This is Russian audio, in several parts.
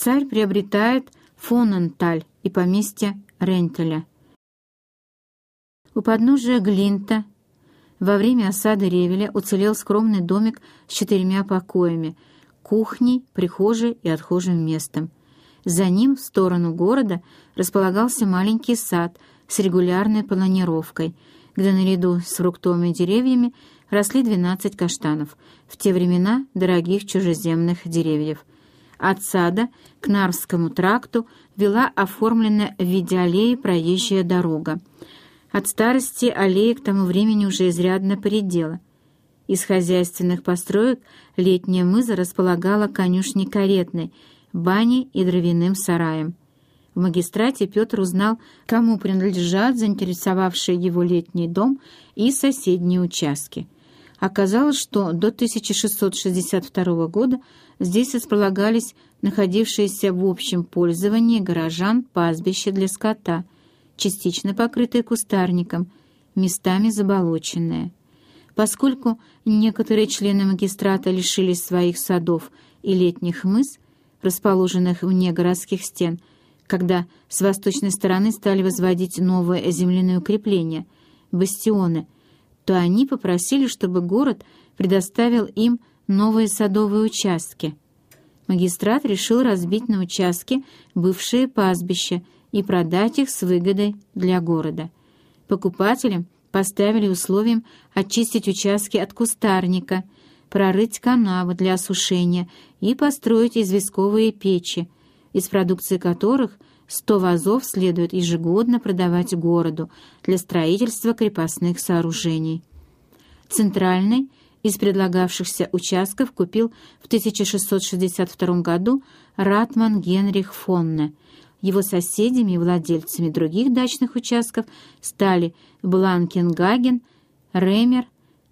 царь приобретает Фоненталь и поместье Рентеля. У подножия Глинта во время осады Ревеля уцелел скромный домик с четырьмя покоями, кухней, прихожей и отхожим местом. За ним, в сторону города, располагался маленький сад с регулярной планировкой, где наряду с фруктовыми деревьями росли 12 каштанов, в те времена дорогих чужеземных деревьев. От сада к Нарвскому тракту вела оформленная в виде аллеи проезжая дорога. От старости аллея к тому времени уже изрядно поредела. Из хозяйственных построек летняя мыза располагала конюшней каретной, баней и дровяным сараем. В магистрате Петр узнал, кому принадлежат заинтересовавший его летний дом и соседние участки. Оказалось, что до 1662 года здесь располагались находившиеся в общем пользовании горожан пастбища для скота, частично покрытые кустарником, местами заболоченные. Поскольку некоторые члены магистрата лишились своих садов и летних мыс, расположенных вне городских стен, когда с восточной стороны стали возводить новые земляные укрепления, бастионы, то они попросили, чтобы город предоставил им новые садовые участки. Магистрат решил разбить на участки бывшие пастбища и продать их с выгодой для города. Покупателям поставили условием очистить участки от кустарника – прорыть канавы для осушения и построить известковые печи, из продукции которых 100 вазов следует ежегодно продавать городу для строительства крепостных сооружений. Центральный из предлагавшихся участков купил в 1662 году Ратман Генрих Фонне. Его соседями и владельцами других дачных участков стали Бланкенгаген, Ремер,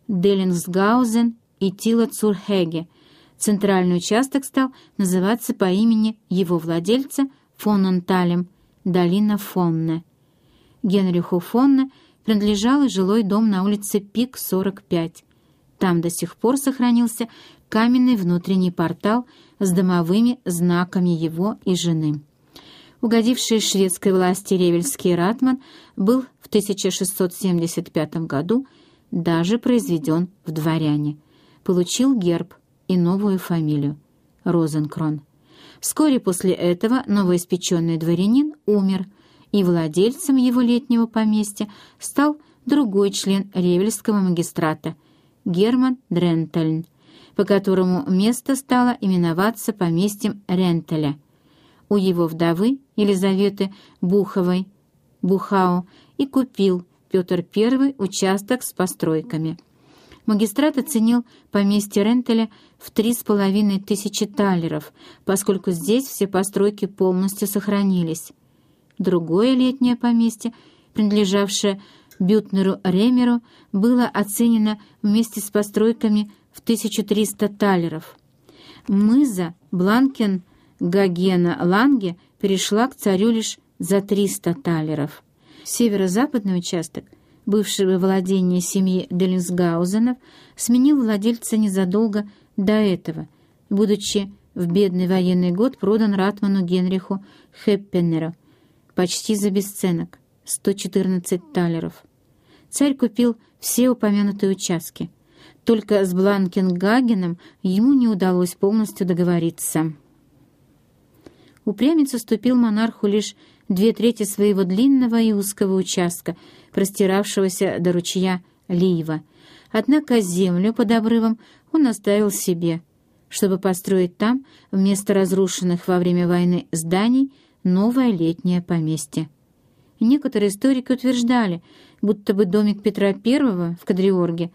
Деллингсгаузен и Тила Цурхеге. Центральный участок стал называться по имени его владельца Фонненталем, долина Фонне. Генриху Фонне принадлежал жилой дом на улице Пик, 45. Там до сих пор сохранился каменный внутренний портал с домовыми знаками его и жены. Угодивший шведской власти ревельский ратман был в 1675 году даже произведен в дворяне – получил герб и новую фамилию — Розенкрон. Вскоре после этого новоиспеченный дворянин умер, и владельцем его летнего поместья стал другой член Ревельского магистрата — Герман Дрентельн, по которому место стало именоваться поместьем Рентеля. У его вдовы Елизаветы Буховой Бухау и купил Петр I участок с постройками — Магистрат оценил поместье Рентеля в три с половиной тысячи талеров, поскольку здесь все постройки полностью сохранились. Другое летнее поместье, принадлежавшее Бютнеру Ремеру, было оценено вместе с постройками в 1300 талеров. Мыза Бланкен Гагена Ланге перешла к царю лишь за 300 талеров. Северо-западный участок — бывшего владения семьи Деллинсгаузенов, сменил владельца незадолго до этого, будучи в бедный военный год продан Ратману Генриху Хеппенеру почти за бесценок — 114 талеров. Царь купил все упомянутые участки. Только с Бланкенгагеном ему не удалось полностью договориться. Упрямец уступил монарху лишь две трети своего длинного и узкого участка, простиравшегося до ручья Лиева. Однако землю под обрывом он оставил себе, чтобы построить там, вместо разрушенных во время войны зданий, новое летнее поместье. Некоторые историки утверждали, будто бы домик Петра I в Кадриорге,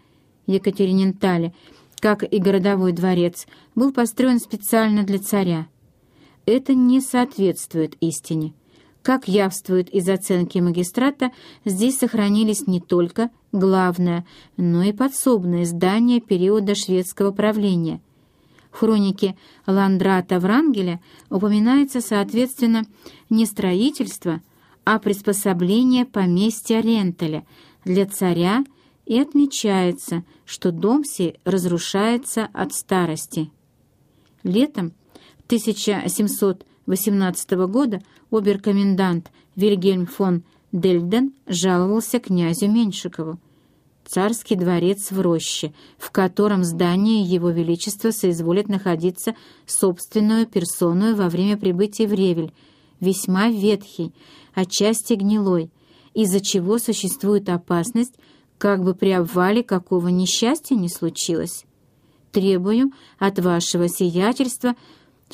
Екатеринентале, как и городовой дворец, был построен специально для царя. Это не соответствует истине. Как явствует из оценки магистрата, здесь сохранились не только главное, но и подсобные здания периода шведского правления. В хронике Ландрата Врангеля упоминается, соответственно, не строительство, а приспособление поместья Рентеля для царя и отмечается, что дом сей разрушается от старости. Летом 1700 18 года оберкомендант Вильгельм фон Дельден жаловался князю Меньшикову. Царский дворец в роще, в котором здание Его Величества соизволит находиться собственную персону во время прибытия в Ревель, весьма ветхий, отчасти гнилой, из-за чего существует опасность, как бы при обвале какого несчастья не случилось. Требую от вашего сиятельства,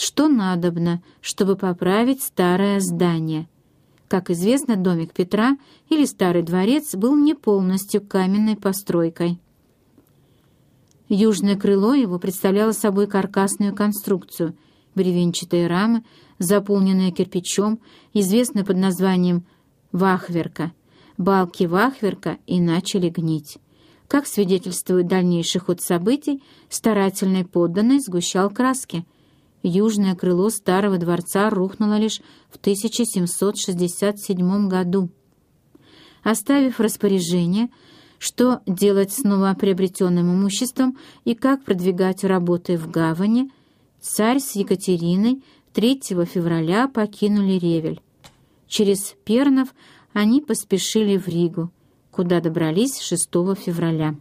что надобно, чтобы поправить старое здание. Как известно, домик Петра или Старый дворец был не полностью каменной постройкой. Южное крыло его представляло собой каркасную конструкцию, бревенчатые рамы, заполненные кирпичом, известные под названием «вахверка». Балки вахверка и начали гнить. Как свидетельствует дальнейший ход событий, старательный подданный сгущал краски — Южное крыло старого дворца рухнуло лишь в 1767 году. Оставив распоряжение, что делать с новоприобретенным имуществом и как продвигать работы в гавани, царь с Екатериной 3 февраля покинули Ревель. Через Пернов они поспешили в Ригу, куда добрались 6 февраля.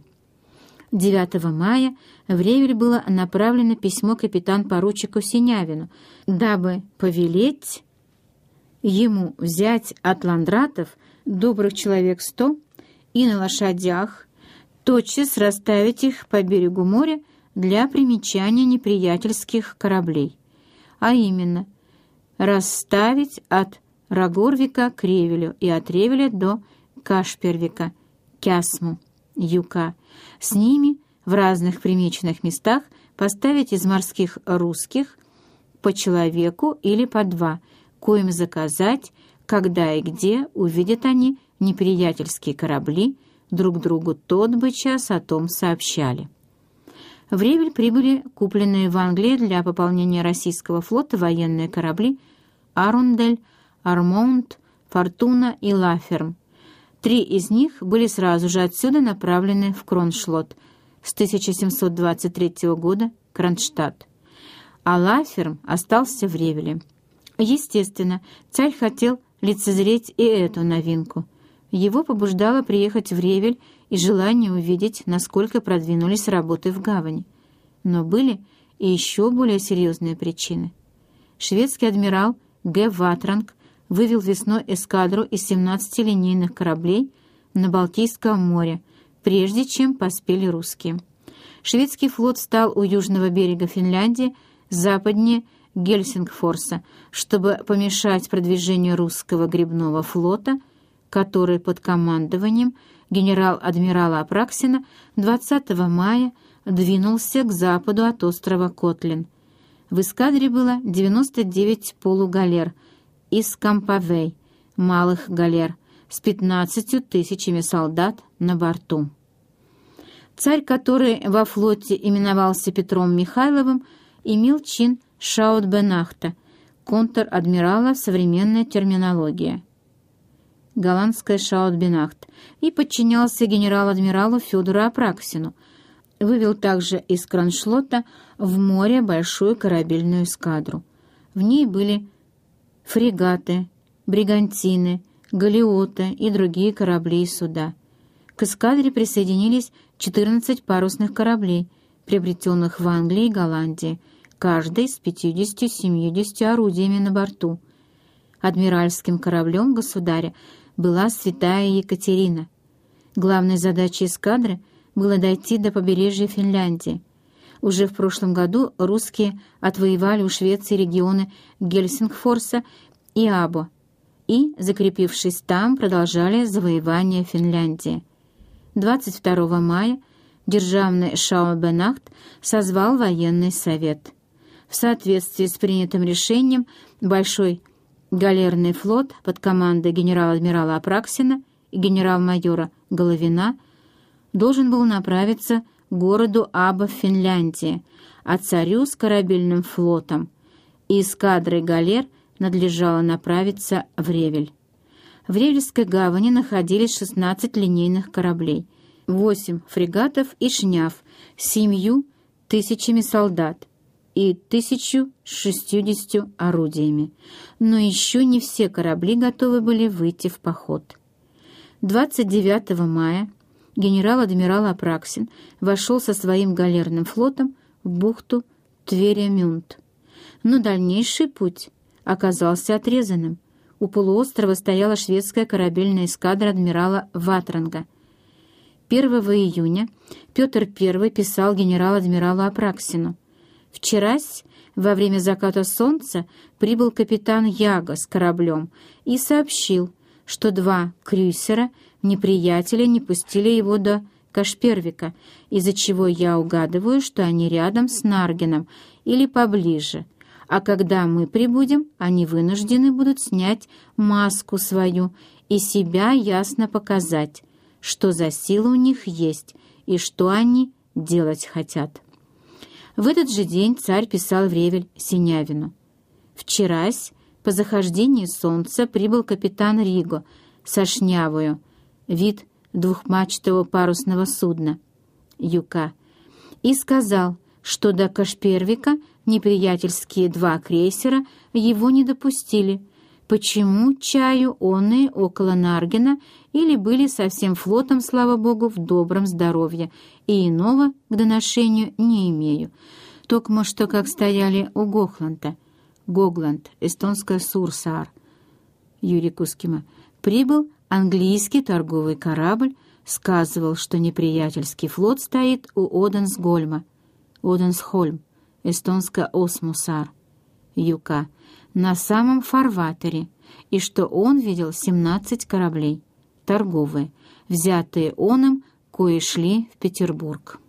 9 мая в Ревель было направлено письмо капитан-поручику Синявину, дабы повелеть ему взять от ландратов добрых человек сто и на лошадях тотчас расставить их по берегу моря для примечания неприятельских кораблей, а именно расставить от Рагорвика к Ревелю и от Ревеля до Кашпервика, Кясму, Юка, с ними в разных примеченных местах поставить из морских русских по человеку или по два, коим заказать, когда и где увидят они неприятельские корабли, друг другу тот бы час о том сообщали. В Ревель прибыли купленные в Англии для пополнения российского флота военные корабли «Арундель», «Армонт», «Фортуна» и «Лаферм», Три из них были сразу же отсюда направлены в Кроншлот с 1723 года Кронштадт, а Лаферм остался в Ревеле. Естественно, царь хотел лицезреть и эту новинку. Его побуждало приехать в Ревель и желание увидеть, насколько продвинулись работы в гавани. Но были и еще более серьезные причины. Шведский адмирал Г. Ватранг вывел весной эскадру из 17 линейных кораблей на Балтийском море, прежде чем поспели русские. Шведский флот стал у южного берега Финляндии, западнее Гельсингфорса, чтобы помешать продвижению русского грибного флота, который под командованием генерал-адмирала Апраксина 20 мая двинулся к западу от острова Котлин. В эскадре было 99 полугалер — из Кампавей, малых галер, с пятнадцатью тысячами солдат на борту. Царь, который во флоте именовался Петром Михайловым, имел чин Шаутбенахта, контр-адмирала современная терминология. Голландская Шаутбенахт, и подчинялся генерал-адмиралу Федору Апраксину, вывел также из Кроншлота в море большую корабельную эскадру. В ней были фрегаты, бригантины, галиоты и другие корабли и суда. К эскадре присоединились 14 парусных кораблей, приобретенных в Англии и Голландии, каждый с 50-70 орудиями на борту. Адмиральским кораблем государя была святая Екатерина. Главной задачей эскадры было дойти до побережья Финляндии. Уже в прошлом году русские отвоевали у Швеции регионы Гельсингфорса и Або и, закрепившись там, продолжали завоевание Финляндии. 22 мая державный Шаубенахт созвал военный совет. В соответствии с принятым решением Большой галерный флот под командой генерал-адмирала Апраксина и генерал-майора Головина должен был направиться городу Аба в Финляндии, а царю с корабельным флотом, и эскадрой галер надлежало направиться в Ревель. В Ревельской гавани находились 16 линейных кораблей, 8 фрегатов и шняв семью тысячами солдат, и 1060 орудиями, но еще не все корабли готовы были выйти в поход. 29 мая генерал-адмирал Апраксин вошел со своим галерным флотом в бухту Тверемюнт. Но дальнейший путь оказался отрезанным. У полуострова стояла шведская корабельная эскадра адмирала Ватранга. 1 июня Петр I писал генерал-адмиралу Апраксину. «Вчерась, во время заката солнца, прибыл капитан Яга с кораблем и сообщил, что два крейсера неприятеля не пустили его до Кашпервика, из-за чего я угадываю, что они рядом с Наргином или поближе, а когда мы прибудем, они вынуждены будут снять маску свою и себя ясно показать, что за сила у них есть и что они делать хотят. В этот же день царь писал в Ревель Синявину. «Вчерась, по захождении солнца, прибыл капитан Риго со шнявою, вид двухмачтового парусного судна, Юка, и сказал, что до Кашпервика неприятельские два крейсера его не допустили. Почему чаю онные около Наргена или были со всем флотом, слава богу, в добром здоровье, и иного к доношению не имею. Токмо что как стояли у Гохланта, Гогланд, эстонская Сурсаар, Юрий Кускима, прибыл английский торговый корабль, сказывал, что неприятельский флот стоит у Оденсгольма, Оденсхольм, эстонская Осмусар, Юка, на самом фарватере, и что он видел 17 кораблей, торговые, взятые он им, кои шли в Петербург.